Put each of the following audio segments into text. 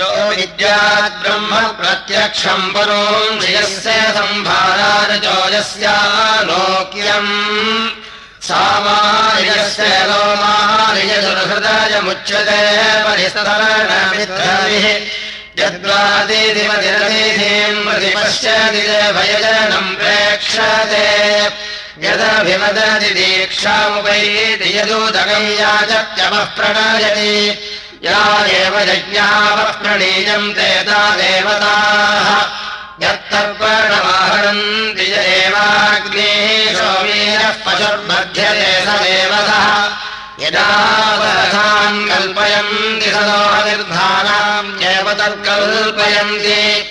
यो विद्याद्ब्रह्म प्रत्यक्षम् परोञ्जयस्य सम्भाराजोजस्यालोक्यम् सामार्यस्य लोमार्यदुर्हृदयमुच्यते परिसरणमित्रभिः यद्वादिमतिरतिथीम् प्रतिपश्यति भयजनम् प्रेक्षते यदभिवदति दीक्षामुपैति यदुदगम् याचत्यमः प्रणयति या एव यज्ञावः प्रणीयन्ते तादेवताः यत्तर्पणमाहरन्ति य एवाग्नेः सोमीरः पशुर्बध्यते स देवतः। यदा वरथान् कल्पयन्ति सदोहनिर्धानाम् एव तत्कल्पयन्ति।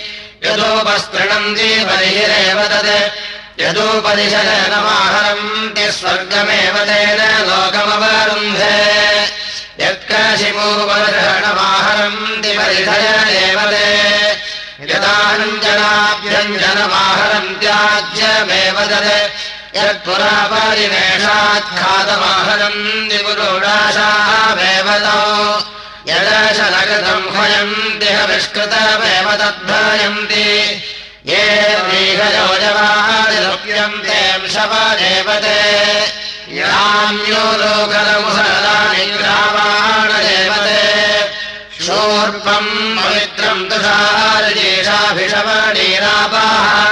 यदोपस्पृणन्ति बहिरेव तत्। यदोपदिशनमाहरन्ति स्वर्गमेव तेन लोकमवरुन्धे यत्कशिपूपदर्शनमाहरन्ति परिधय एव ते। यदाञ्जनाभ्यञ्जनमाहरन्त्याज्यमेव तत्। यत्पुरा परिवेशात् खादमाहरन्ति पुरोडाशामेव तौ। यदशनगतम् भयन्ति हविष्कृतमेव तद्भयन्ति ये व्रीहयोजवादिलप्यन्ते शवदेव शोर्पम् पवित्रम् तुषारजेषाभिषवणीरापाः।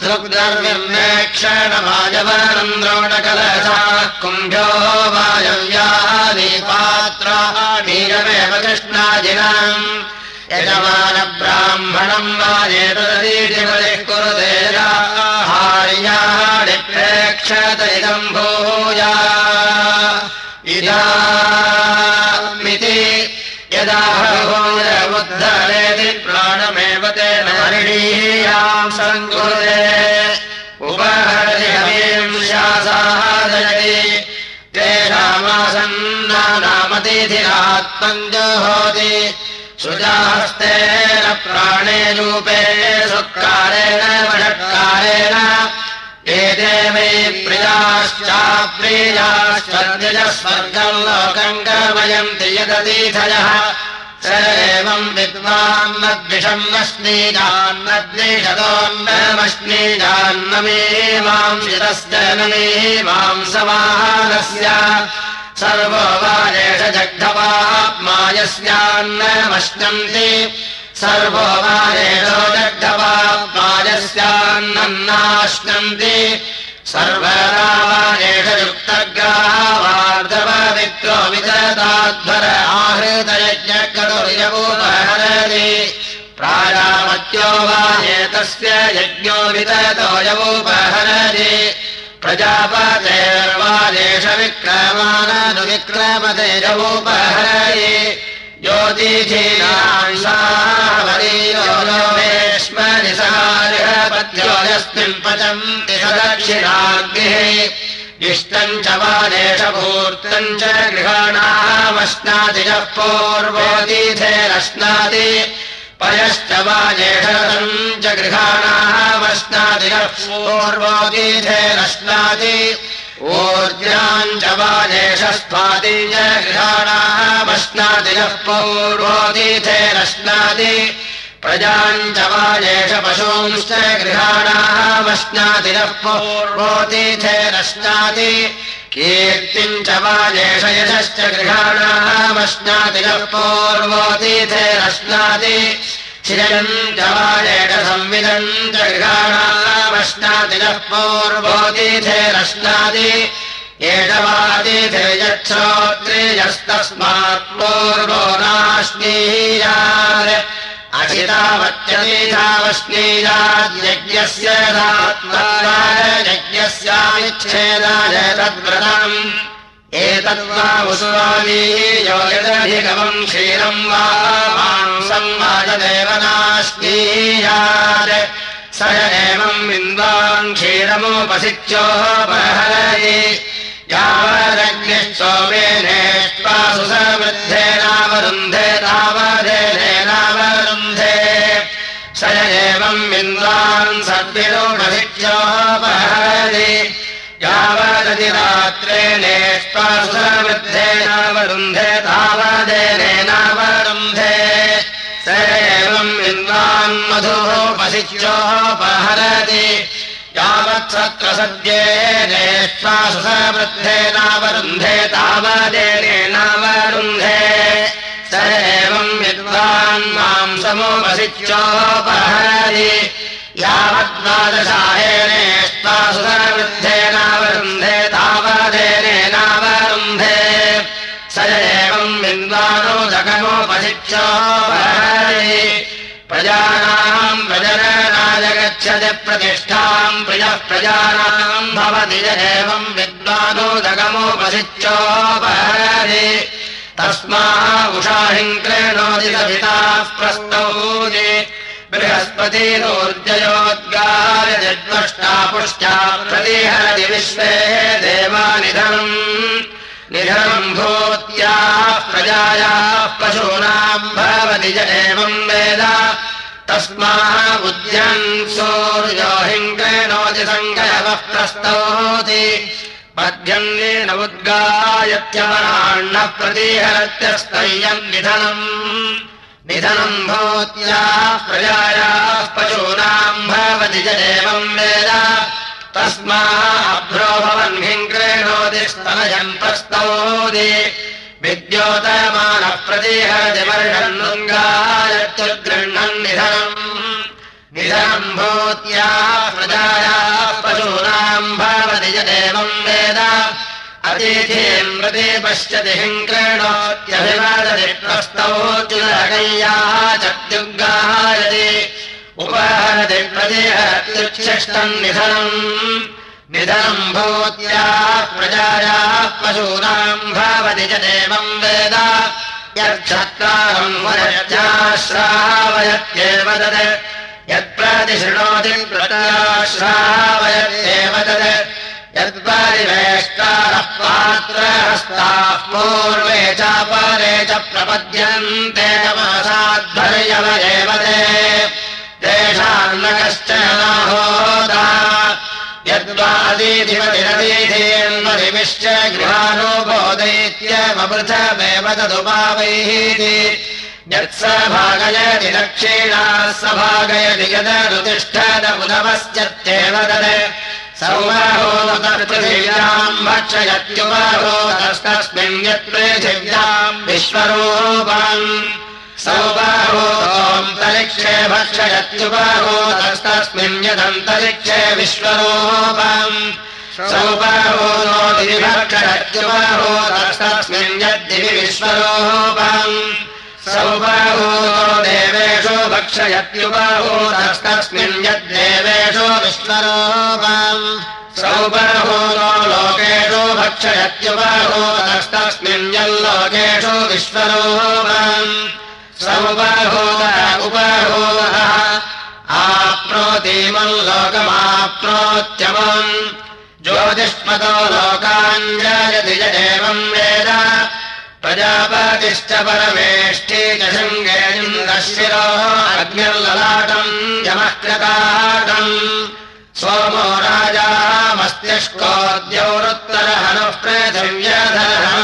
सुग्धर्विर्मेक्षणवाजवनम् द्रोणकलशाः कुम्भ्यो वायव्यानि पात्राणीरमेव कृष्णाजिनाम्। यजमानब्राह्मणम् वाजेतदीतिबलिः कुरुते हार्याणि प्रेक्षत इदम् भूया। इदामिति यदा भूयमुद्धरेति प्राणमेव तेन हरिणीयाम् सङ्कुरुते। उपहरिहवीम् शासादयति तेषामासन्नामतिथिरात्मम् जुहोति। सुजाहस्तेन प्राणे रूपे सुत्कारेण वषत्कारेण एते मे प्रियाश्चाप्रियाश्चर्यजः स्वर्गम् लोकम् गमयन्ति यदतीथयः स एवम् विद्वान्नद्विषम् नश्नीजान्नद्विषतोन्नमश्नीजान्नमीमांसितस्य नमीमांसमाहारस्य सर्वो वारेष जग्धवाप्मायस्यान्नमश्नन्ति सर्वो वारेणो जग्धवाप्मायस्यान्नन्नाश्नन्ति सर्वरावारेष युक्तग्रावार्धपवित्रो विदताध्वर आहृतयज्ञकरुर्यवोपहरति। प्रायामत्यो वा एतस्य यज्ञो विदतो यवोपहरति। प्रजापतेर्वादेश विक्रमाननुविक्रमते जवोपहरये ज्योतिषीनांसावरीयोमेश्वरि सहारिहपत्यो यस्मिन् पचन्ति सदक्षिणाग्निः इष्टम् च च गृहाणामश्नाति च पूर्वोतीथेरश्नाति पयश्च वाजेषम् च गृहाणामश्नाति च पूर्वोतीथेरश्नाति ऊर्जाम् च च वाजेष पशूंश्च गृहाणामश्नाति नः पूर्वोतीथेरश्नाति कीर्तिम् च वाजेष यशश्च गृहाणामश्नाति नः पूर्वोतीथेरश्नाति श्रियम् च वाजेष संविदम् च गृहाणामश्नाति नः पूर्वोतीथेरश्नाति एषवादिथे यच्छोत्रेयस्तस्मात् पूर्वो नाश्नीयात् अशितावत्यतीथावश्नीयाद्यज्ञस्य यज्ञस्याविच्छेदाय तद्व्रतम्। एतद्वा उस्वामी यो यदधिगमम् क्षीरम् वा मांसम् वाजदेव नाश्नीयात् स एवम् विन्द्वाम् क्षीरमुपसिच्योपहरति यावदग्निश्चोमेनेष्वा सुसमृद्धेनावरुन्धे तावधेनेनावरुन्धे स एवम् विन्द्वान् सद्विरोढभिक्षोपहरति यावदतिरात्रेणेष्वा सुसमृद्धेनावरुन्धे तावधेनेनावरुन्धे स विद्वान्मधोपशिच्योपहरति यावत्सत्र सद्येनेष्वासु वृद्धेनावरुन्धे तावदेनेनावरुन्धे स एवम् विद्वान् माम् समोपशिच्योपहरति यावद्वादशाहेनेष्वासु वृद्धेनावरुन्धे तावदेनेनावरुन्धे स एवम् विद्वानो जगमोपशिच्योपहरति प्रजानाम् गच्छति प्रतिष्ठाम् प्रियः प्रजानाम् भवति य एवम् विद्वानोदगमोपशिच्योपहरति तस्मा उषाहिङ्क्रेणोदि सविताः प्रस्तौति। बृहस्पतिरोर्जयोद्गाय जद्वष्टा पुष्टा प्रतिहरति विश्वे देवानिधनम्। निधनम् प्रजायाः पशूनाम् भवति ज एवम् वेद। तस्माः बुद्ध्यन् सूर्यो हिङ्क्रेणोति सङ्गयवः प्रस्तौति। पद्यन्येन उद्गायत्यमराण्णः प्रतिहरत्यस्तय्यम् निधनम्। निधनम् भूत्याः प्रजायाः पशूनाम् भवति च एवम् वेद। तस्मा अभ्रो भवन् हिङ्क्रेणोति स्तनयम् प्रस्तौति वर्षन्गायत्युर्गृह्णन् निधनम् निधनम् भूत्याः प्रजायाः पशूनाम् भवति च एवम् वेद। अतिथिम् प्रति पश्यति हिङ्क्रेणोत्यभिवादति प्रस्तौत्युदरगय्याः चत्युग्गायति उपहरति प्रतिहत्युच्छिष्टम् निधनम् निधनम् भूत्याः प्रजायाः पशूनाम् भवति च देवम् वेद। यच्छत्रारम् वयत्याश्रावयत्येव तत्। यत्प्रतिशृणोति प्रत्याश्रावयत्येव तत्। यत्परिवेष्टारः पात्रहस्ताः पूर्वे च परे च प्रपद्यन्ते तमसाध्वर्यव एव ते। तेषाम् न कश्चन होदा यद्वादीधिपतिरदीधीन्वरिविश्च गृहानुबोधयित्यमृथमेव तदुपावैः यत्स भागयति दक्षिणाः स भागयति यदनुतिष्ठदमुदमश्चत्येव तत्। सौमहोदपृथिव्याम् भक्षयत्युपहोदस्तस्मिन् यत्पृथिव्याम् विश्वरूपम् सौबाहोन्तरिक्षे भक्षयत्युपहोदस्तस्मिन् यदन्तरिक्षे विश्वरूपम्। सौबाहोदोदिवि भक्षयत्युपहोदस्तस्मिन् यद्दिवि विश्वरूपम्। सौबाहोदो देवेषु भक्षयत्युपहोदस्तस्मिन् यद्देवेषु विश्वरूपम्। सौबाहोदो लोकेषु भक्षयत्युपहोदस्तस्मिन् यल्लोकेषु विश्वरूपम् सौबाहोद उपहोदः आप्नोतीमम् लोकमाप्नोत्यमम् ज्योतिष्मतो लोकाञ्जयति एवम् वेद। प्रजापतिश्च परमेष्ठी च शृङ्गेन्द्रशिरोः अग्निर्ललाटम् कृताटम् सोमो राजा मस्तिष्कोद्यौरुत्तरहनुः पृथिव्यधरः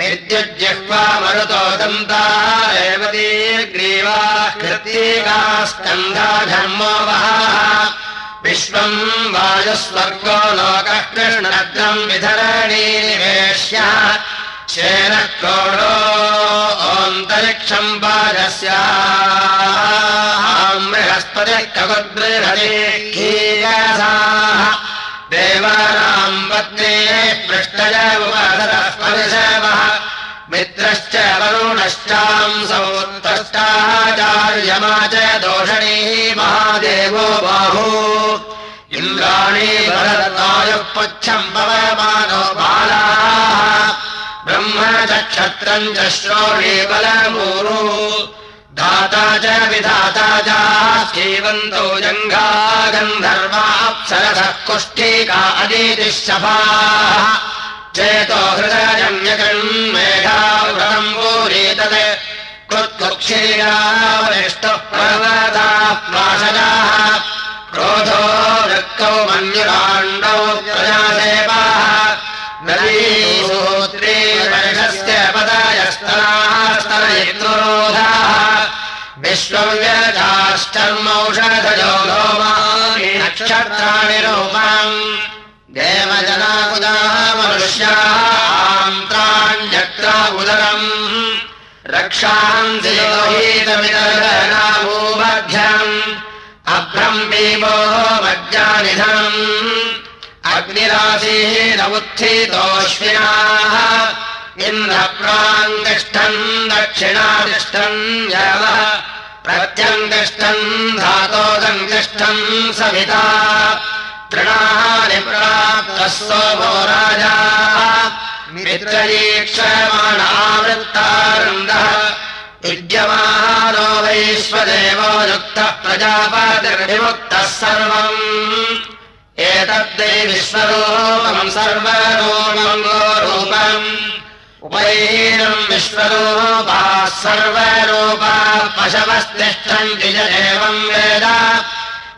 विद्युज्जिह्वा मरुतो दन्ता रेवतीर्ग्रीवाः कृत्तिकाः स्कन्धा धर्मो वः विश्वम् वायुस्वर्गो लोकः कृष्णद्रम् विधरणी निवेश्य शेनः बृहस्पतिः ककुद्बृहति कीयसाः। देवानाम् उपधरः परिशवः मित्रश्च च दोषणीः महादेवो बाहू। इन्द्राणी भरतायुः पुच्छम् पवमानो बालाः। ब्रह्म च क्षत्रम् च श्रोणी बलमूरु। धाता च विधाता च जीवन्तो जङ्घा गन्धर्वाप्सरसः कुष्ठीका अदितिः शफाः चेतो हृदयजन्यकन्मेधाव्रतम् पूरीतत् कृत्कुक्षीरावरिष्टः प्राशजाः क्रोधो वृक्कौ मन्युराण्डौ प्रजासेवाः नदीसूत्री वर्षस्य पदयस्तनाः लोमानि नक्षत्राणि रूपाम् देवजनाकुदाः मनुष्यान्त्राण्यक्रा उदरम् रक्षान्ति लोहीतमिदनाभूमध्यम् अभ्रम् भीमो मज्जानिधनम् अग्निराशीः नवुत्थितोऽश्विनाः इन्द्रप्राङ्तिष्ठन् दक्षिणातिष्ठन् यवः प्रत्यङ्तिष्ठन् धातोदङ्तिष्ठन् सविता। तृणानि प्राप्तः सोमो राजा मित्रयीक्षमाणावृत्तानन्दः विद्यमानो वैश्वदेवो युक्तः प्रजापतिर्विमुक्तः सर्वम्। एतद्दै विश्वरूपम् सर्वरूपम् गोरूपम् उपैनम् विश्वरूपाः सर्वरूपाः पशवस्तिष्ठन्ति च एवम् वेद।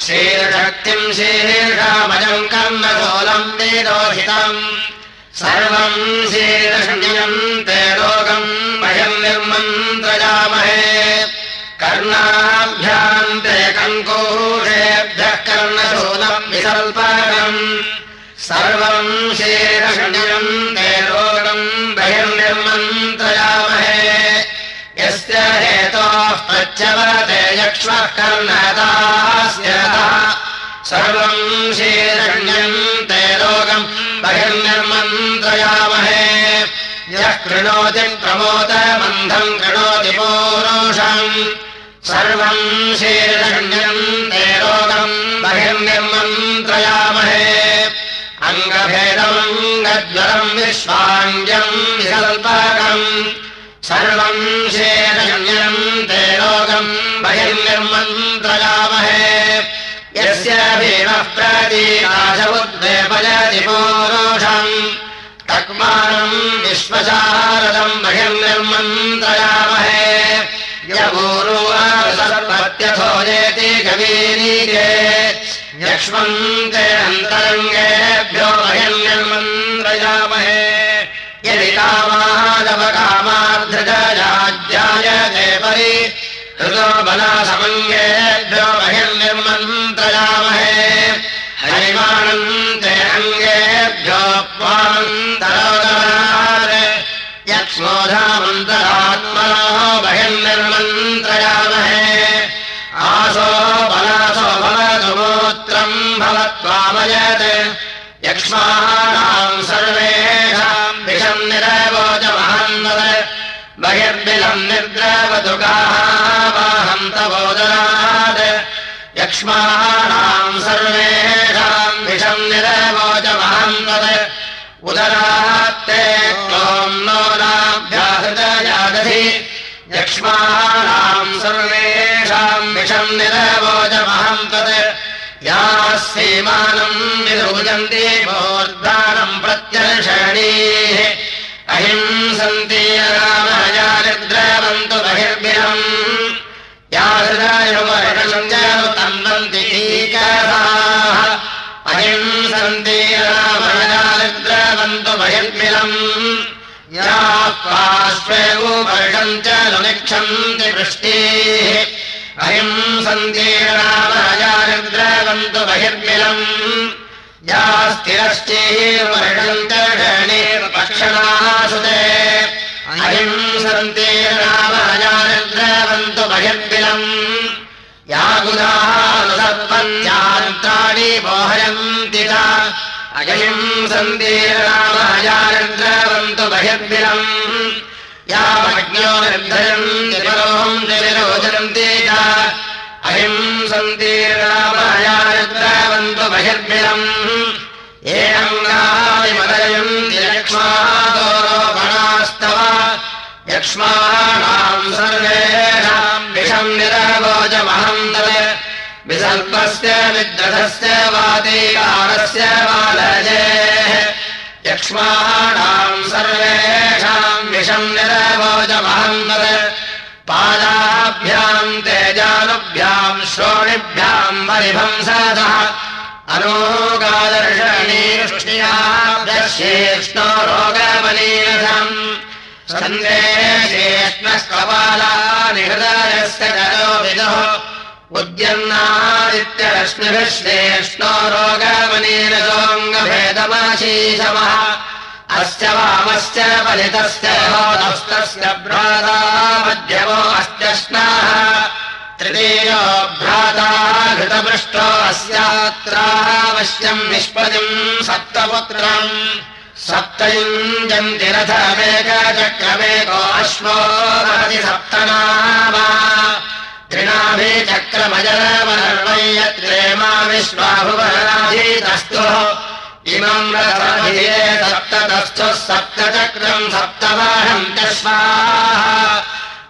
श्रीरशक्तिम् शीर्षामजम् कर्णशोलम् विरोहितम् सर्वम् शीर्षण्यम् ते लोकम् वयम् निर्मन्त्रयामहे कर्णाभ्याम् ते कङ्कूषेभ्यः कर्णशूलम् विसल्पकम्। सर्वम् शीर्षण्यम् ते लोकम् वयम् निर्मन्त्रयामहे यस्य हेतोः प्रत्यवते यक्ष्मः कर्णदास्य सर्वम् शीरण्यम् ते लोकम् बहिर्निर्मन्त्रयामहे कृणोति प्रमोदमन्धम् कृणोति पूरुषम्। सर्वम् शीरण्यम् ते लोकम् बहिर्निर्मन्त्रयामहे। अङ्गभेदमङ्गज्वरम् विश्वाङ्ग्यम् विकल्पकम्। सर्वम् शेरण्यम् ते लोकम् बहिर्निर्मन्त्रयामहे। यस्य भीमः प्रतीकाशमुद्वेपयति पूरुषम् तक्मानम् विश्वशारदम् बहिर्निर्मन्त्रयामहे। यपूर्वसर्वत्यथो जेति कवीरीके। यक्ष्मन्ते अन्तरङ्गेभ्यो बहिर्निर्मन्त्रयामहे। यदि कामादवकामार्धजाज्याय देवरि ऋतो बलासमङ्गेभ्यो बहिर्निर्मन्त्रयामहे यक्ष्मोधामन्तरात्मनो बहिर्निर्मन्त्रयामहे आसो बलासो भवतु गोत्रम् भवत्वामयत्। यक्ष्माणाम् सर्वेषाम् विषम् निरवोचमहन्वत् बहिर्बिलम् निर्द्रवतु गाहन्तवोदरात् यक्ष्माणाम् सर्वेषाम् विषम् निरवोचमहन्वत् उदरात्ते यक्ष्माणाम् सर्वेषाम् विषम् निरवोचमहम् तत्। याः सीमानम् विरोजन्ति मोर्धानम् प्रत्यर्षणीः। अहिंसन्ति वृष्टिः अहिंसन्ति रामया निद्रवन्तु बहिर्मिलम्। या स्थिरश्चैर्वर्षम् च षणीर्पक्षणासुते अहिंसन्ति बहिर्मिलम्। या मोहयन्ति च अहिंसन्ति रामया निद्रवन्तु बहिर्मिलम् यामज्ञो निर्धयन्ति परोम् निरोचन्ति च। अहिंसन्ति रामया निद्रावन्तु बहिर्भिरम् एनङ्गादिमदयन्ति यक्ष्मादोरोपणास्तव। यक्ष्माणाम् सर्वेषाम् विषम् निरवोचमहम् तत् विसर्पस्य विद्रथस्य वातीकारस्य बालजेः। यक्ष्माणाम् सर्वेषाम् विषम् निरवोचमहम् तत् पादाभ्याम् तेजानुभ्याम् श्रोणिभ्याम् रोगमनीरथम् सन्देशेष्णः विदुः। उद्यन्नादित्यरश्मिभिश्रेष्णो रोगमनीरसोऽङ्गभेदमाशीषमः अस्य वामस्य होतस्तस्य भ्राता मध्यमो अस्त्यश्नाः तृतीयो भ्राता घृतपृष्टो अस्यात्रावश्यम् निष्पदिम् सप्तपुत्रम्। सप्तयुञ्जन्ति रथमेकचक्रमेको अश्वो भवति सप्तनाम रथाभिये सप्ततस्थुः सप्तचक्रम् सप्तवाहम् स्वाहा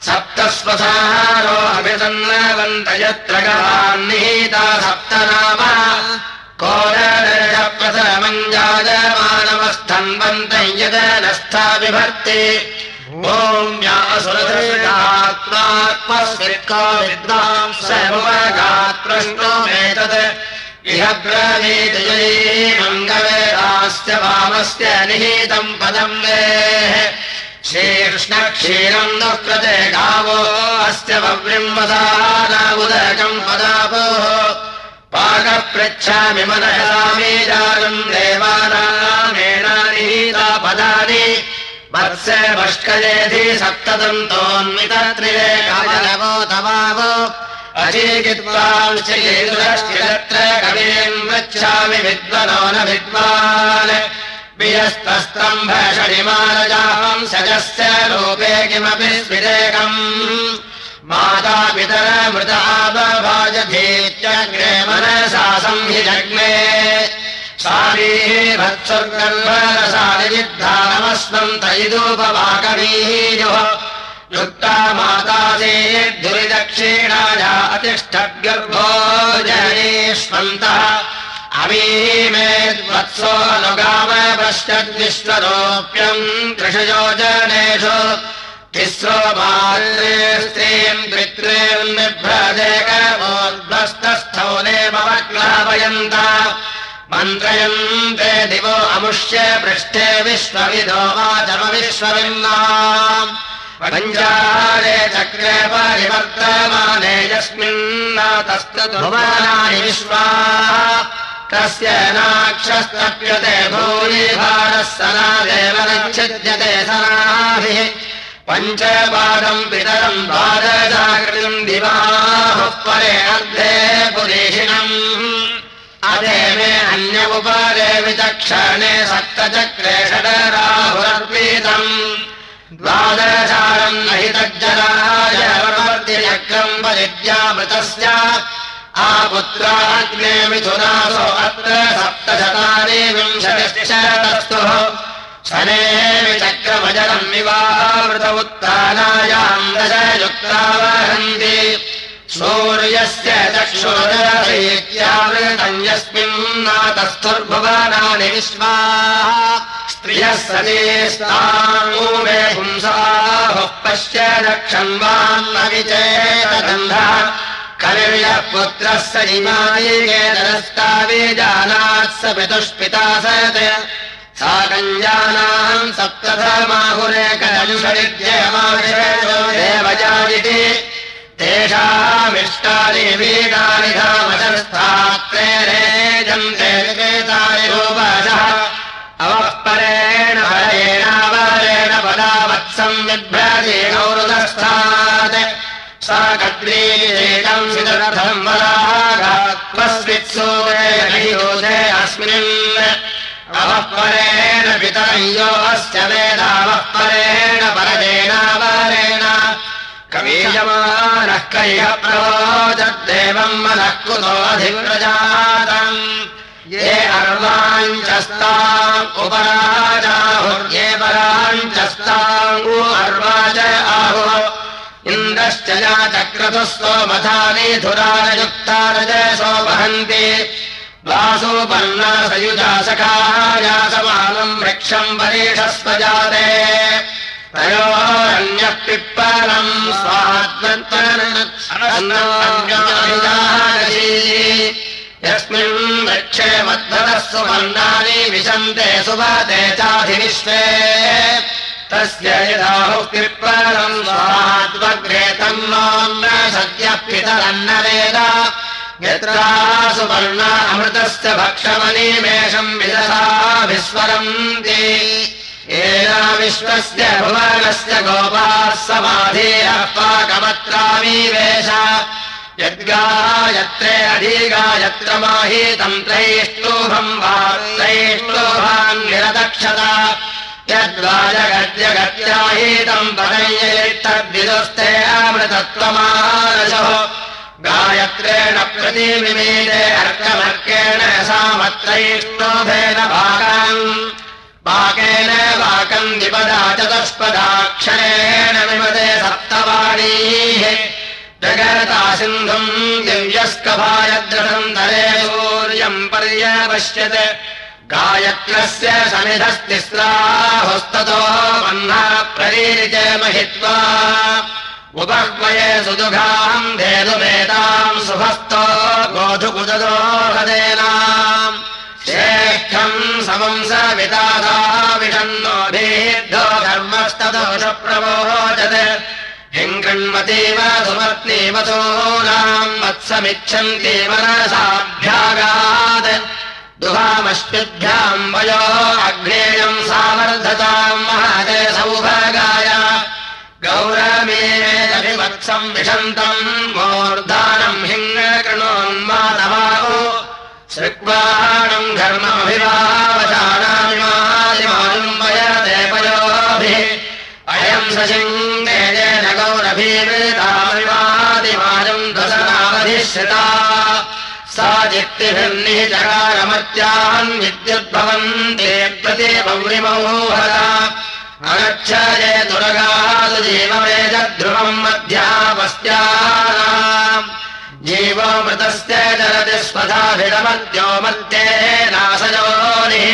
सप्तस्वसारो अभिसन्नवन्त यत्र गवान्निहिता सप्तनाम। कोरप्रथमञ्जायमानवस्थन्वन्त यदनस्था बिभर्ति प्रश्नोमेतत् इह ब्रवीतयै मङ्गवेदास्य वामस्य निहितम् पदम् वेः। श्रीकृष्णक्षीरम् दुःकृते गावो अस्य वव्रिम्बदानामुदकम् पदापोः। पाकपृच्छामि मनसामीजानम् देवानामेणानिहीता पदानि वत्से भष्कयेधि सप्तदन्तोन्मितत्रिरेकामलवो तवावो। अचीकित्वांश्चियेतुरश्चिरत्र कवीम् पृच्छामि विद्वनो न विद्वान्। वियस्तस्तम्भषणिमानजाम् सजस्य रूपे किमपि स्विरेकम् मातापितरमृतावभाजधीत्यग्रे मनसा संहिजग्ने सारीभत्सर्गर्भरसादिविद्धानमस्वम् तैदूपवाकवीयुः युक्ता मातासेद्धुरिदक्षिणाया अतिष्ठद्गर्भो जनेष्वन्तः अमीमेद्वत्सोऽनुगाम पश्यद्विश्वरोऽप्यम् त्रिषयोजनेषु तिस्रो मात्रे स्त्रीम् द्वित्रेन्निभ्रदेकमोद्भस्तस्थौनेमवक्लापयन्त मन्त्रयन्ते दिवो अमुष्य पृष्ठे विश्वविदो वाचम विश्वविन्ना चक्रे परिवर्तमाने यस्मिन्नातस्तुभुवनानि विश्वा। तस्य नाक्षस्तप्यते भूरिभारः सनादेव नक्षिद्यते सनाभिः। पञ्चपादम् पितरम् पादजागृतम् दिवाहुः परे अर्धे पुरेषिणम् मे अन्य उपरे विचक्षणे सप्तचक्रे षडराहुरर्पितम्। द्वादशारम् नहि तज्जराय चक्रम् परिद्यामृतस्य आपुत्राग्ने मिथुनासो अत्र सप्तशतानि विंशतिशतस्तुः शने विचक्रमजलम् विवाहृत उत्तानायाम् दशयुक्तावहन्ति सूर्यस्य चक्षुरथैत्यावृतम् यस्मिन्नातस्थुर्भुवनानि विश्वाः। स्त्रियः सतीस्तामे पुंसाहुः पश्य दक्षन्वान्न विचेतगन्धः कविर्यः पुत्रः स स पितुष्पिता सत् सा कञ्जानाम् सप्तधर्माहुरेकजयुषडिद्यमाविषयोदेवजायिति वीडानि धामशस्तात्रेरेजन्ते विकेतानि रूपशः। अवः परेण हरेणावरेण पदावत्सम् बिभ्रतीणौरुदस्थात् सा कद्रीकम् सिदर्थम् वराघात्वस्वित्सूदे अस्मिन्। अवः परेण पितरयो अस्य वेदावः परेण परजेनावरेण कवीयमानः कैः प्रवोचद्देवम् मनः कुतोऽधिव्रजातम् ये अर्वाञ्चस्ताम् उपराजाहुर्ये पराञ्चस्ताम् अर्वाच आहुः इन्द्रश्च या चक्रतुः सोमथानि धुरारयुक्तारजसो वहन्ति वासोपर्णा सयुजा सखाया समानम् वृक्षम् वरेषस्वजाते तयोरन्यः पिप्पलम् स्वात्मत्वरन्नजानसी यस्मिन् वृक्षे मध्वरः सुवर्णानि विशन्ते सुवते चाधिविश्वे तस्य यदाहुक्तिप्रदम् स्वाद्वग्रेतम् न सद्यः पितरन्न वेद। यत्रा सुवर्ण अमृतस्य भक्षमनीमेषम् विदधा विस्वरन्ति येन विश्वस्य भुवनस्य गोपाः समाधेयः पाकमत्रामीवेश यद्गायत्रे अधिगायत्र माहीतम् त्रैष्टोभम् वा त्रैष्टोभान् निरदक्षता। यद्वाजगद्यगत्याहीतम् पदयेत्तद्विदुस्ते अमृतत्वमानशो। गायत्रेण प्रतिमिमेते अर्कमर्केण सामत्रैष्णोभेन भागाम् वाकेन वाकम् विपदा चतुष्पदाक्षरेण विमदे सप्तवाणीः। जगता सिन्धुम् दिव्यस्कभायद्रथम् दरे सूर्यम् पर्यपश्यत् गायत्रस्य समिधस्तिस्राहुस्ततो बह्ना प्रीरिते महित्वा। उपह्वये सुदुघाम् धेनुवेदाम् सुभस्तो गोधुकुदो हदेनाम् श्रेष्ठम् समम् स विदादा विषन्नोभिद्धो धर्मस्तदोषप्रवोचत् हिम् गृह्मतीव सुमर्तीव सोनाम् वत्समिच्छन्ति मनसाभ्यागात् दुहामश्चिभ्याम् वयो अग्नेयम् सावर्धताम् महते सौभागाय गौरमेदभिवत्सम् विशन्तम् मूर्धानम् हिङ्गृणोन्मानवाहो श्रुक्वाणम् घर्ममभिवावचानामिमादिमानुम् वयते पयोभिः अयम् सशिङ्गेन गौरभीमितामिमादिमानम् दशनावधिश्रिता सा जिक्तिभिर्निचकारमत्यान् विद्युद्भवन्ते प्रति पौरिमोहरा अगच्छये दुरगादु जीवमेजध्रुवम् मध्यापस्त्यानाम् जीवमृतस्य चरति स्वधाभिडमद्यो मध्ये नाशयोनिः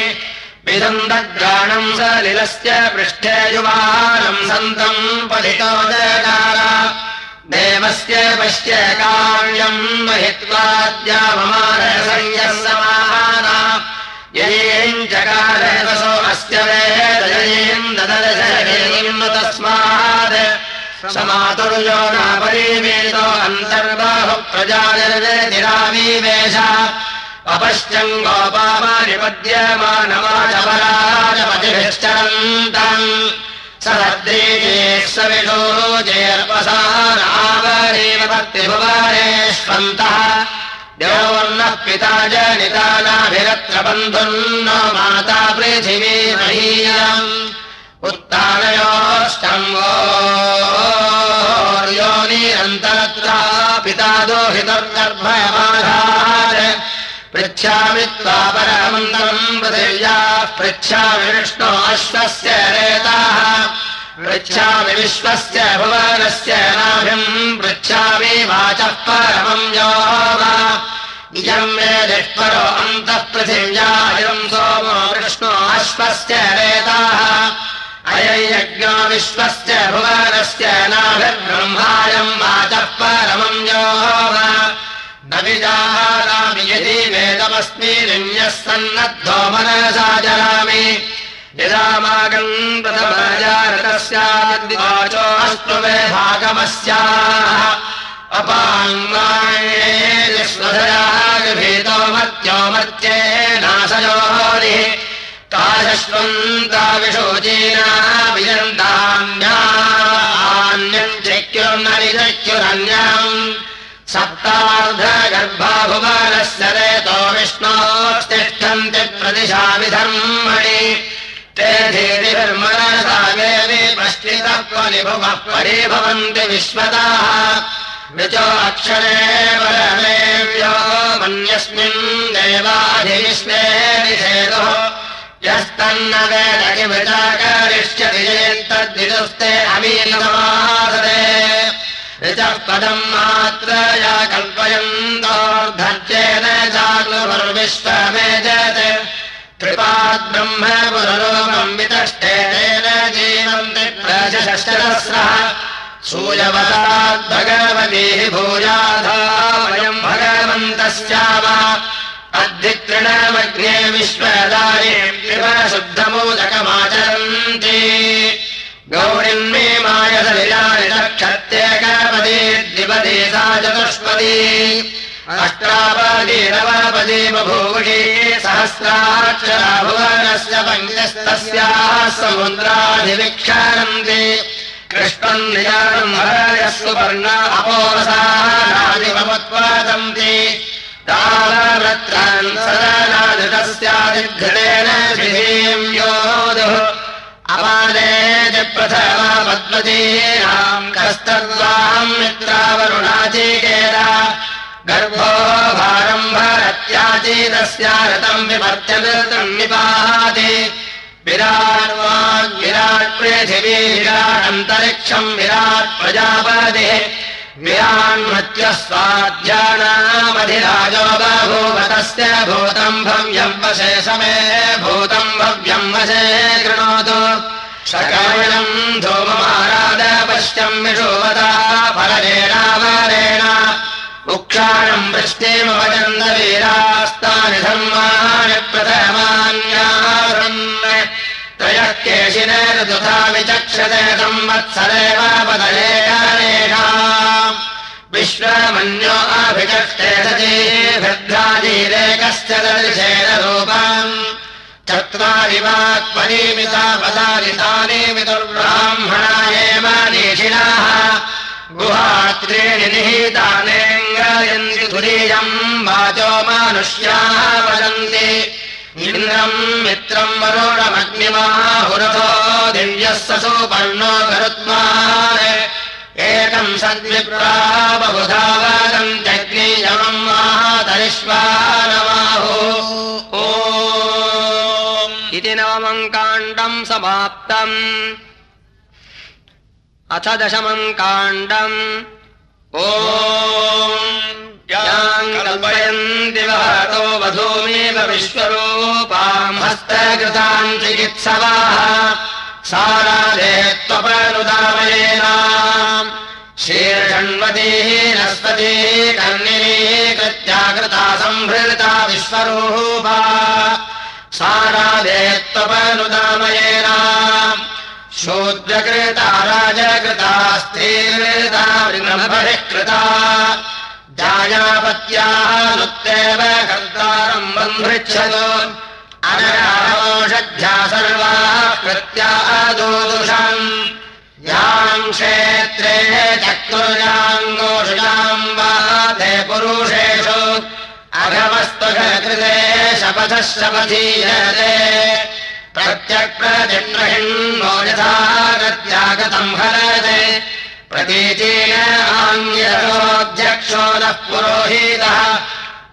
विदन्दग्राणम् सलिलस्य पृष्ठे युवानम् सन्तम् पलितो जकार देवस्य पश्य काव्यम् महित्वाद्या ममारसंयः समाना ययेम् चकारसो अस्य तस्मात् समातुर्यो नापरिवेदो अन्तर्बाहु प्रजानिर्वेदिराविवेश अपश्चम् गोपामानिपद्यमानवाचपराजपतिभिश्चरन्तम् सद्रीजे सविषो जेर्वसानावरेव भक्तिभुवनेष्वन्तः। देवर्णः पिता जनितानाभिरत्र बन्धुन्न माता पृथिवी महीयम् उत्तानयोष्टम्बोनिरन्तरत्रा पिता दोहितर्गर्भयमाधात् पृच्छामि त्वा परमन्तरम् पृथिव्याः पृच्छामि विष्णो अश्वस्य रेताः पृच्छामि विश्वस्य भुवनस्य नाभिम् पृच्छामि वाचः परमम् यो वा इयम् मे दुष्परो अन्तः पृथिव्यायम् सोमो विष्णो अश्वस्य रेताः अयज्ञो विश्वस्य भुवनस्य नाभिर्ब्रह्मायम् वाचः परमम् यो न विजानामि यदि वेदमस्मिन्यः सन्नद्धो मनसा जरामि। यदामागम् प्रथमजारतस्याद्वाचो अस्तु मे भागमस्याः। अपाङ्गायेष्वधरागभीतो मत्यो मत्ये नाशयोरिः काशश्वन्ताविशोचीना विजन्तान्यान्यम् चक्युर्नरिचक्युरन्याम् सप्तार्धगर्भाभुवनस्य रेतो विष्णोस्तिष्ठन्ति प्रतिशामि धर्मणि ते धीतिभिर्मनसागे विपश्चितः परिभुवः परिभवन्ति विश्वताः विचो अक्षरे परमेव्यो मन्यस्मिन् देवाधिविश्वे निषेदुः यस्तन्न वेद किमृचाकरिष्यति चेत्तद्विदुस्ते अमीनमासते ऋचः पदम् मात्रया कल्पयन्तोर्धर्जेन चाग्लुर्विश्वमेजत् कृपाद्ब्रह्म पुरलोकम् वितष्टेन जीवन्ति प्रजशस्रः सूयवताद्भगवतीः भूयाधा वयम् भगवन्तस्याव अद्धितृणमग्ने विश्वदाये शुद्धमोदकमाचरन्ति गौरिन्मे मायसलिलानि नक्षत्येकपदी द्विपदी सा चतुष्पदी। अष्टापदी नवपदी बभूषी सहस्राक्षरा भुवनस्य पञ्चस्तस्याः समुद्राधिविक्षरन्ति। कृष्णम् निजानम् हरयस्सु वर्णा अपोवसानादिवमुत्पादन्ति प्रथमा पद्मतीनाम् कस्तद्वाम् मित्रावरुणाचीकेरा। गर्भो भारम्भरत्याचीतस्या रतम् विभर्त्यतम् निपाहाति। विराट्वान् विराट् पृथिवी विराटन्तरिक्षम् विराट् प्रजापतिः विरान्मत्यः स्वाध्यानामधिराजो बभूवतस्य भूतम् भव्यम् वशे समे भूतम् भव्यम् वशे कृणोतु। सकमिणम् धूममाराद पश्यम् विशोवता फलरेणावरेण उक्षाणम् वृष्टिमवचन्दवीरास्तानि धर्माणि प्रथमान्यासन् त्रयः केशिन ऋतुथा विचक्षते संवत्सरेव पदलेखानेषा अभिचष्टे सजीभद्राजीरेकश्च दर्शेन चत्वारि वाक्परीमिता पदारितानि विदुर्ब्राह्मणा गुहात्रीणि निहितानेङ्गयन्ति तुरीयम् वाचो मानुष्याः वदन्ति। इन्द्रम् मित्रम् वरुणमग्निमाहुरथो दिव्यः ससुपर्णो गरुत्मान् एकम् सद्विप्रा बहुधा इति नवमम् काण्डम् समाप्तम्। अथ दशमम् काण्डम्। ओ कल्पयन्ति वहतो वधूमेव विश्वरूपाम् हस्तकृताम् चिकित्सवाः साराधे त्वपनुदामयेन शीर्षण्वतीः नस्पतीः कर्णिनी कृत्याकृता सम्भृता विश्वरूपा साराधे शूद्रकृता राजकृता स्त्रीकृता कृता जायापत्याः नुत्तेव कर्तारम् बन्धृच्छतु। अनराषध्या सर्वाः प्रत्यादोदुषम् याम् क्षेत्रे चक्रुजाङ्गोषुजाम् वा ते पुरुषेषु अघवस्तुकृते शपथः शपथीयते। प्रत्यक्प्रतिग्रहिण्णो यथा गत्यागतम् हरते। प्रतीचेन आङ्ग्यरोऽध्यक्षो नः पुरोहितः।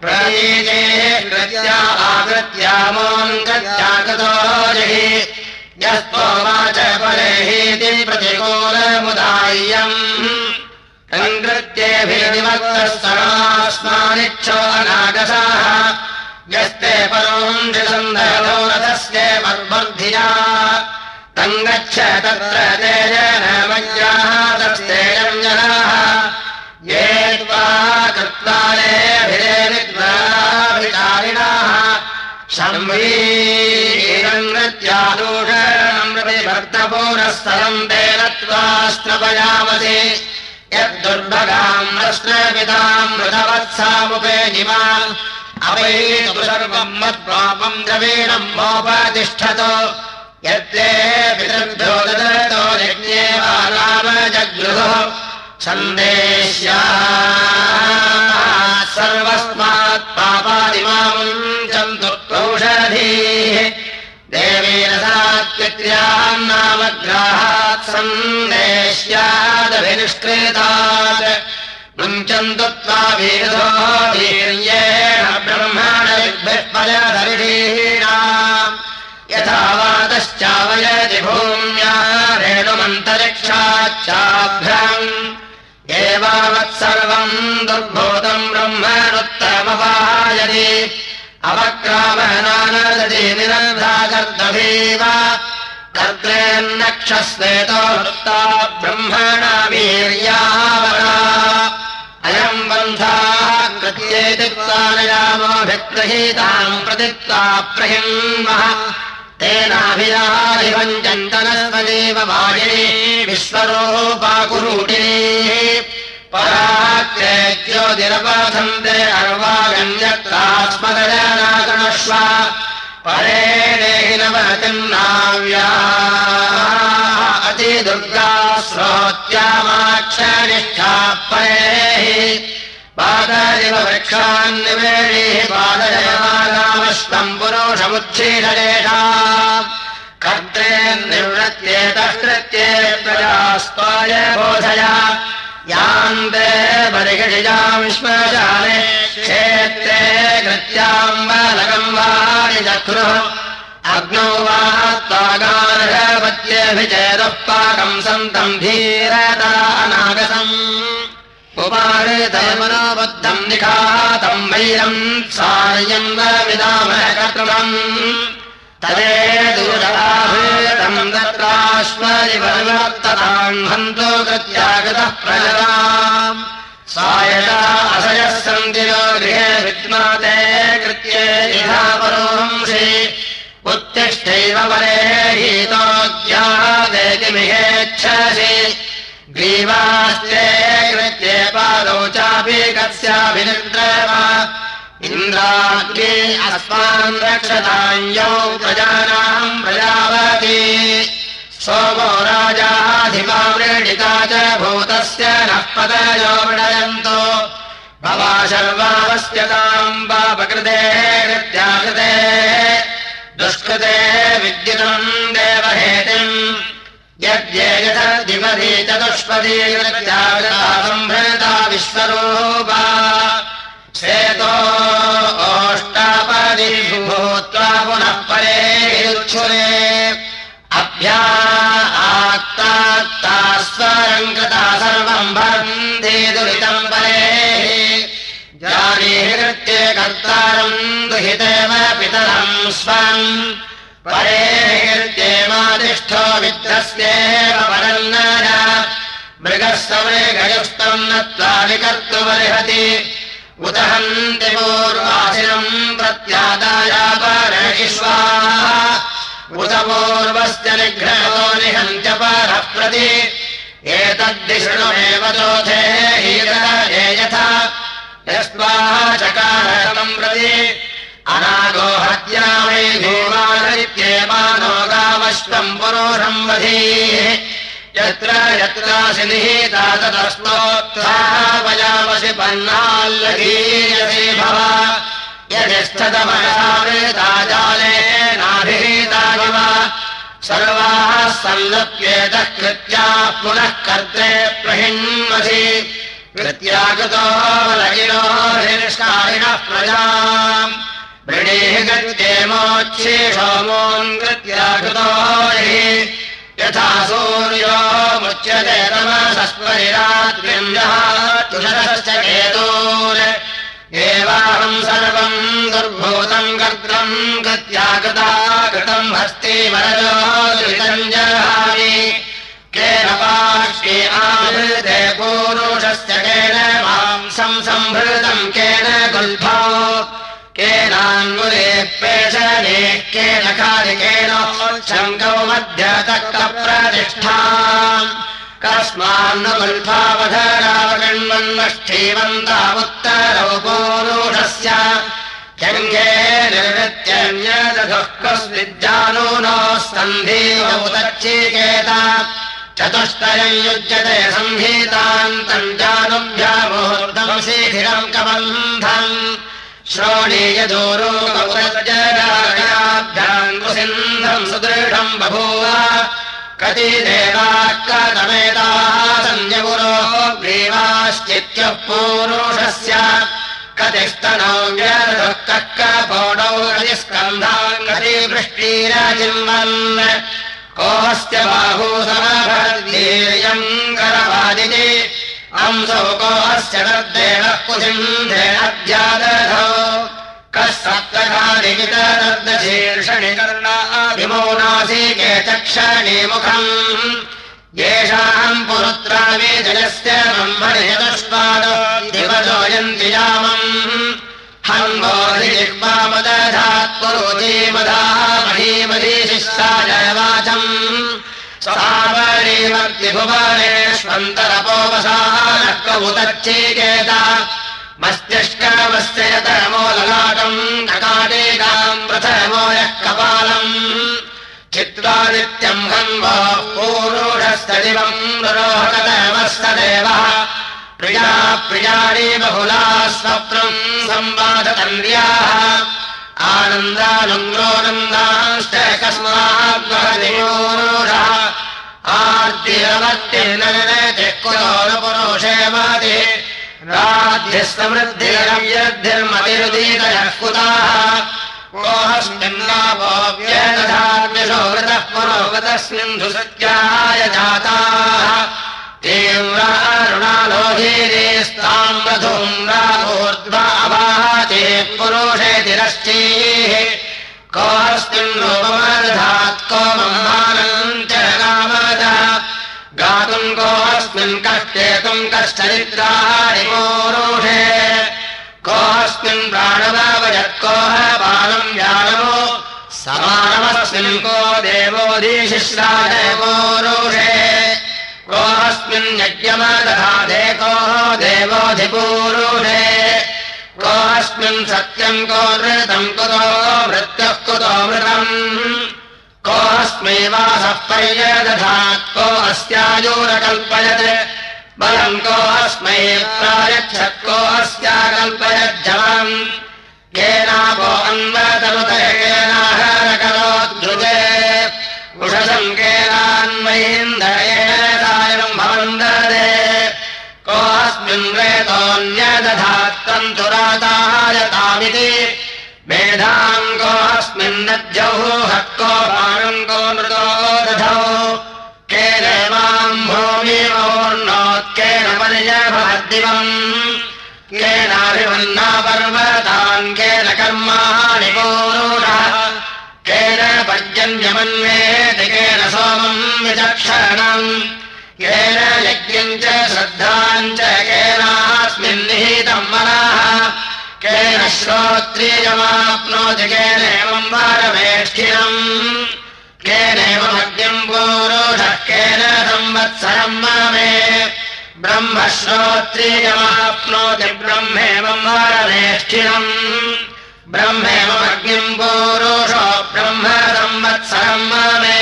प्रतीचे कृत्या आकृत्यामोऽङ्गत्यागतो जहि यस्त्ववाच परेहीति प्रतिकूलमुदाय्यम् सङ्कृत्येभिवक्तः समास्मानिच्छो अनागसाः यस्ते परोञ्जसन्दरो रथस्य मर्मर्धिया तङ्गच्छ तत्र तेजनमज्ञाः तस्तेजम् जनाः ये त्वा कृत्वालेऽभिरेविद्वाभिचारिणाः संवीरङ्गत्यादूषणम् तेन त्वास्त्रपयामसि। यद्दुर्भगाम् अस्त्रपिताम् मृतवत्सामुपे निमा अपैतु सर्वम् मत्पापम् द्रवीणम् मोपतिष्ठत। यत्ते पितृभ्यो ददतो यज्ञे वा नाम जगृहो सन्देश्या सर्वस्मात् पापादिमामुञ्चन्तु औषधीः देवेन सात्यत्र्यान्नामग्राहात् सन्देश्यादभिनिष्कृतात् मुञ्चन्तु त्वा वीरधो वीर्येण ब्रह्माणविद्भिःपदधरिषीणाम् यथा वातश्चावयति भूम्या रेणुमन्तरिक्षाच्चाभ्रम्। एवावत्सर्वम् दुर्भूतम् ब्रह्मणुत्तमपायति अवक्रामनानदति निरन्धाकर्दभीव कर्द्रेन्नक्षस्वेतो वृत्ता ब्रह्मणा वीर्यावरा अयम् बन्धाः कृत्येति त्वानयामोऽभिग्रहीताम् प्रतित्वा प्रहिन्मः। तेनाभिराधिवञ्चन्तनस्वदेव वायिनी विश्वरूपाकुरूटिनी परात्यज्योतिरपथन्ते अर्वागण्यत्रास्मदनागणश्व परे देहि नवतिन्नाव्या अतिदुर्गा श्रोत्यामाक्षनिष्ठा परेः पादादिव वृक्षान्निवेणीः पादयमानामश्वम् पुरुषमुच्छीषलेषा कर्त्रे निवृत्त्येतः कृत्ये प्रजास्त्वाय बोधय यान्ते परिषिजाम् श्मशाने क्षेत्रे कृत्याम् बालकम् वाणि चक्रुः। अग्नौ वा त्वागार्हपत्यभिचेदः पाकम् सन्तम् धीरता अनागसम् उपारेतमनोबद्धम् निखातम् वैरम् सार्यम् विदामकर्तृम् तदे दूरताम् दत्राश्वरिवर्तताम् हन्तो कृत्यागतः प्रजलाम् सायता असयः सन्ति गृहे विद्माते कृत्ये यथा परोहंसि उत्तिष्ठैव वरे हीतोद्यादेकिमिहेच्छसि ग्रीवास्ते कृत्ये पादौ चापि कस्याभिनिद्रव इन्द्राग्ने अस्मान् रक्षताञ्यौ प्रजानाम् प्रजावति सोमो राजाधिमा व्रीडिता च भूतस्य नः पदयो वृणयन्तो भवा शर्वावस्यताम् पापकृते कृत्याकृते दुष्कृते विद्युतम् देवहेतिम् यद्ये यथदिवधि चतुष्पदी सम्भृता विश्वरूपा पुनः परे युच्छुरे अभ्या आक्तात्ता स्वरम् कृता सर्वम् भरन्ति दुरितम् परे। जानीहृत्ये कर्तारम् दुहितेव पितरम् स्वम् परेर्देवादिष्ठो विद्रस्येव परन्नाय मृगः समृगयुस्तम् नत्वा विकर्तुमर्हति उत हन्ति पूर्वाशिनम् प्रत्यादायापरयिष्वा। उत पूर्वस्य निघ्रहो निहन्त्य परः प्रति एतद्दिशृणुमेव चोथे हीरये यथा। यस्त्वाः चकारतम् प्रति। अनागो हत्यामे भीमानरित्येमानो गामश्वम् पुरोषम् वधीः यत्र यत्रासि निहिता ततस्तोत्थापयामसि पन्नाल्लगीयसि भव। यदिष्ठतमयावृता जालेनाभिहितानिव सर्वाः सल्लप्येतः कृत्या पुनः कर्त्रे प्रहिन्वसि कृत्याकृतो लगिनो हिष्कारिणः प्रजाम्। वृणीः गत्येमोच्छेषोमोन् कृत्याकृतो यथा सूर्यो मुच्यते तमसस्मरिरात्रिञ्जः तुषश्च केतून् एवाहम् सर्वम् दुर्भूतम् कर्त्रम् कृत्याकृता कृतम् हस्ति वरजो जहामि केन आवृते पूरुषस्य केन मांसम् सम्भृतम् केन गुल्फो पेषणे केन कालिकेन शङ्कौ मध्यतक्तप्रतिष्ठा कस्मान्न गुल्फावधरावगण्वन्नष्ठीवन्तामुत्तरौ पूरुषस्य जङ्घे निर्वृत्यन्यदधुः कस्मिज्जानूनो सन्धीवमुदच्चीकेत चतुष्टयम् युज्यते संहितान्तम् जानुभ्यामुहूर्तम् शीघ्रम् कबन्धम् श्रोणीयदूरोभ्याङ्कुसिन्धम् सुदृढम् बभूव। कति देवाः कतमेताः सन्यपुरो ग्रीवाश्चित्यः पूरुषस्य। कतिस्तनौ व्यर्धः कक्कपौडौ कतिस्कन्धाम् कतिवृष्टिरजिन्वन् कोऽस्य बाहू समभर्दीर्यम् करवादिति अंसौ कोऽस्य तद्देवः कुसिन्धेनद्यादधौ कः सप्तघादिवितरद्दशीर्षणि कर्णाभिमौनासीके चक्षणे मुखम्। येषाम् पुरुत्रावे जलस्य ब्रह्मणे चतुष्पाद दिवजोयन्ति यामम्। हन्वोधिजिह्वामदधात् पुरोजे मदाः महीमधीशि शिष्टाय वाचम् ललाटम् ककाटीकाम् प्रथमो यः कपालम्। चित्रादित्यम् हन्वा पूरूढस्तदिवम् नरोहकतमस्तदेवः प्रिया प्रियाणि बहुला स्वप्नम् संवादतन्त्र्याः आनन्दानुङ्ग्रोनन्दाश्च कस्माद्वहदिमोरूढः पुरुषे मति राज्यस्तमृद्धिरव्यद्धिर्मतिरुदीतयः कुताः। कोऽस्मिन्नापोऽव्यदधाद्यशो वृतः पुरोगतस्मिन् सुसत्याय जाताः। तीव्रारुणालोधीरेस्ताम्रधूम्रामूर्ध्वाभाते पुरुषे तिरश्चीः कोऽस्मिन् पूरुषे कोऽस्मिन् प्राणवावयत् कोह बालम् व्यानमो समानमस्मिन् को देवोऽधीशिश्राय पूरुषे कोऽस्मिन् यज्ञमदधादेको देवोऽधिपूरुषे कोऽस्मिन् सत्यम् को नृतम् कुतो मृत्युः कुतो मृतम्। कोऽस्मै वासः पर्यदधात् को अस्यायोरकल्पयत् बलम् को अस्मै प्रायच्छत्को अस्याकल्पयज्जलम्। केनापो अन्वतमुतयेनाहारकरोद्रुते उषसम् केनान्मयीन्द्रयेणम् भवन्दते नद्यौ हक्को को नृतो केनाभिवन्ना पर्वतान् केन कर्माणि पूरुणः केन पर्जन्यमन्वेति केन सोमम् विचक्षणम्। केन यज्ञम् च श्रद्धाम् च केनास्मिन् निहितम् मनः केन श्रोत्रियमाप्नोति केनेवम् वारमेष्ठिनम् केनेव पूरुषः केन संवत्सरम् मामे ब्रह्म श्रोत्रियमाप्नोति ब्रह्मेवम् वारमेष्ठिनम् ब्रह्मेव मग्निम् पूरुषो ब्रह्म संवत्सरम् मामे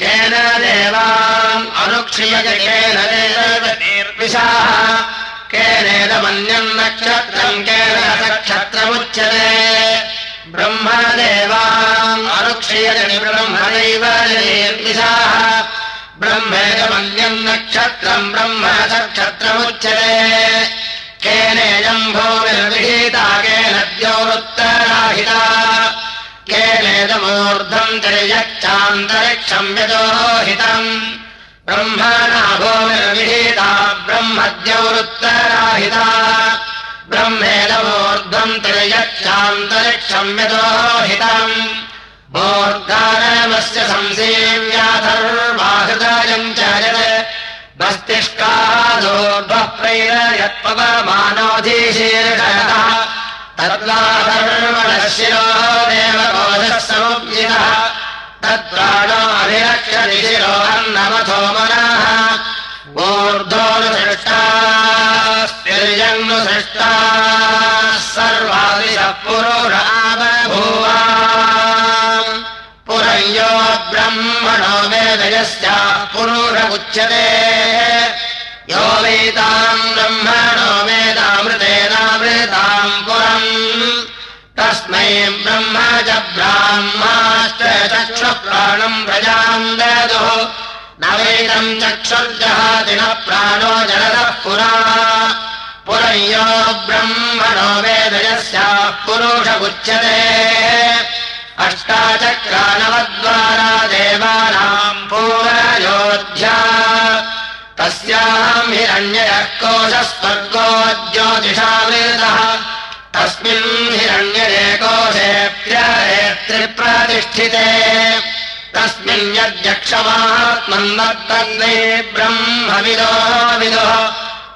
केन देवाम् अनुक्षीयते केन निर्विशाः। केनेदमन्यम् नक्षत्रम् केन नक्षत्रमुच्यते। ब्रह्मदेवाम् अनुक्षीयते ब्रह्मदैव निर्विशाः ब्रह्मेदमन्यम् नक्षत्रम् ब्रह्म नक्षत्रमुच्यते केनेयम् भूमिर्विहिता केन द्योरुत्तराहिता। केनेदमूर्धम् तिर्यच्चान्तरिक्षम् यजोहितम्। ब्रह्मणा भूमिर्विहिता ब्रह्मद्यौरुत्तराहिता। ब्रह्मेदमूर्ध्वम् तिर्यच्चान्तरिक्षम् यजोहितम् मूर्धानमस्य संसेव्याधर्वाहृदयम् च यत् मस्तिष्कादोर्ध्वः प्रैरयत्पवमानोऽधीशीर्षयतः तद्वाधर्मणशिरो देवकोशः समुद्यतः तत्प्राणोऽभिरक्षति शिरो अन्नमथो मनः ऊर्ध्वोऽनुसृष्टास्तिर्यङ्नुसृष्टा सर्वादिशः पुरोरामभूवा ब्रह्मणो वेदयस्य पुरुषमुच्यते। यो वेदाम् ब्रह्मणो वेदामृतेनामृताम् पुरम्। तस्मै ब्रह्म च ब्राह्माश्च चक्षुप्राणम् प्रजाम् ददुः न वेदम् चक्षुर्जहाति न प्राणो जलदः पुरा। पुरयो ब्रह्मणो वेदयस्य पुरुषमुच्यते अष्टाचक्रानवद्वारा देवानाम् पूरयोध्या। तस्याम् हिरण्ययः ज्योतिषावेदः तस्मिन् हिरण्यये कोशेऽप्यरेत्रिप्रतिष्ठिते तस्मिन् यद्यक्षमात्मन्वत्तन्ने ब्रह्मविदो विदुः।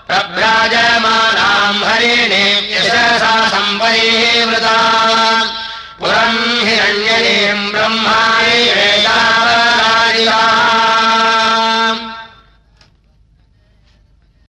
प्रभ्राजमानाम् हरिणे यशसा सम्परीवृता पुरम् ब्रह्ण्यं ब्रह्माय